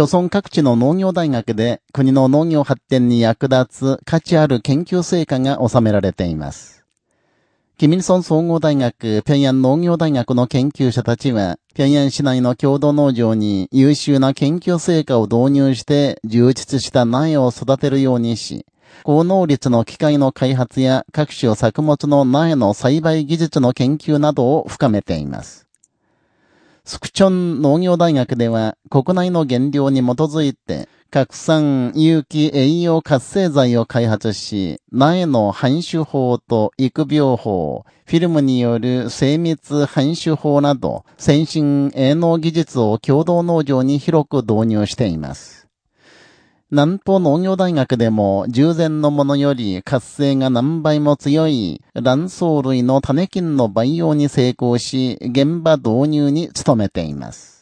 朝村各地の農業大学で国の農業発展に役立つ価値ある研究成果が収められています。キミルソン総合大学、平壌農業大学の研究者たちは、平壌市内の郷土農場に優秀な研究成果を導入して充実した苗を育てるようにし、高能率の機械の開発や各種作物の苗の栽培技術の研究などを深めています。スクチョン農業大学では国内の原料に基づいて拡散有機栄養活性剤を開発し、苗の繁殖法と育苗法、フィルムによる精密繁殖法など、先進営農技術を共同農場に広く導入しています。南方農業大学でも従前のものより活性が何倍も強い卵巣類の種菌の培養に成功し、現場導入に努めています。